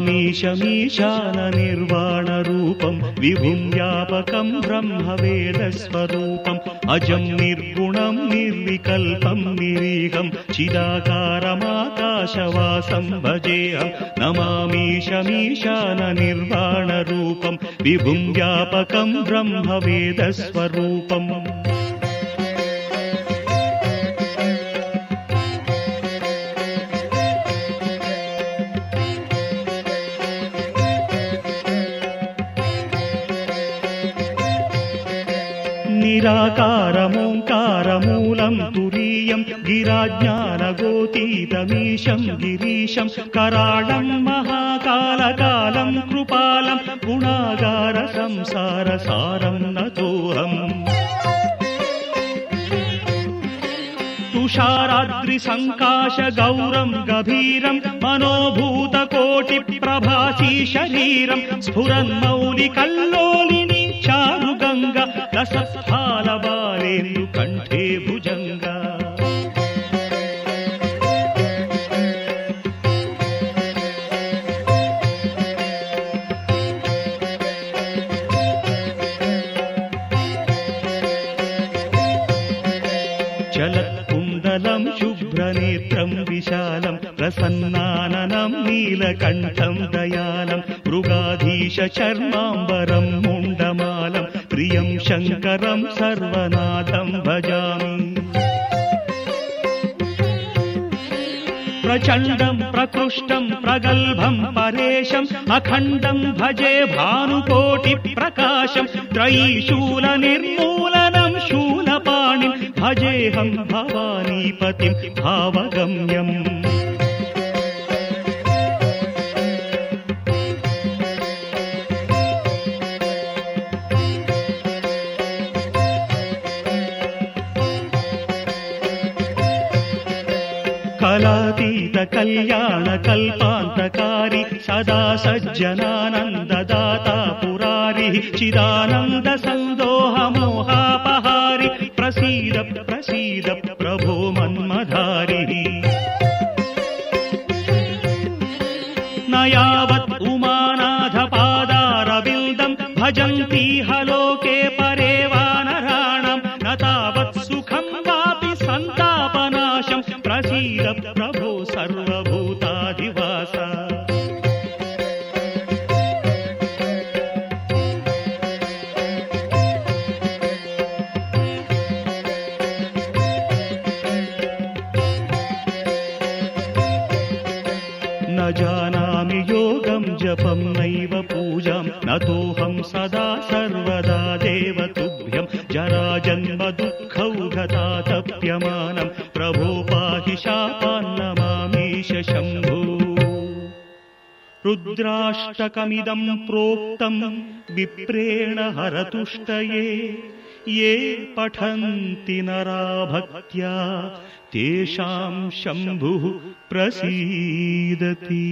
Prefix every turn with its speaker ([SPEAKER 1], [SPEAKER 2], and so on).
[SPEAKER 1] नमामीशमीशाननिर्वाणरूपम् विभुं व्यापकम् ब्रह्मवेदस्वरूपम् अजम् निर्गुणम् निर्विकल्पम् निरीहम् चिदाकारमाकाशवासम् भजेऽहम् नमामीशमीशाननिर्वाणरूपम् विभुं व्यापकम् ब्रह्मवेदस्वरूपम् निराकारमोङ्कारमूलम् तुरीयम् गिराज्ञानगोतीतमीशम् गिरीशम् कराळम् महाकालकालम् कृपालम् गुणागार संसारसारम् नतोऽहम् तुषाराद्रिसङ्काश गौरम् गभीरम् मनोभूतकोटिप्रभासी शरीरम् स्फुरन्मौलिकल्लोलिनी चारुगङ्गा रसस्थालबालेन्दु चलत्कुन्दलम् शुभ्रनेत्रम् विशालम् प्रसन्नाननम् नीलकण्ठम् दयालम् मृगाधीश चर्माम्बरम् मुण्डमालम् प्रियम् शङ्करम् सर्वनाथम् भजामि। प्रचण्डम् प्रकृष्टम् प्रगल्भम् परेशम् अखण्डम् भजे भानुकोटिप्रकाशम् त्रयीशूलनिर्मूलनम् शूलपाणिम् भजेऽहम् भवानीपतिम् भावगम्यम्। कलातीत कल्याण कल्पान्तकारी सदा सज्जनानन्ददाता पुरारि चिदानन्द सन्दोहमोहापहारि प्रसीद प्रसीद प्रभो मन्मधारिः न यावत् उमानाथ पादारविन्दम् भजन्ति हलोके परे वानराणम् न तावत् सुखम् वापि सन्तापनाशम् प्रसीद प्रभो सर्वभूताधिवास जपम् नैव पूजाम् नतोऽहम् सदा सर्वदा देव तुभ्यम् जराजन्म दुःखौघतातप्यमानम् प्रभो पाहि शापान्नमामीश शम्भो। रुद्राष्टकमिदम् प्रोक्तम् विप्रेण हरतुष्टये। ये पठन्ति नरा भक्त्या तेषाम् शम्भुः प्रसीदति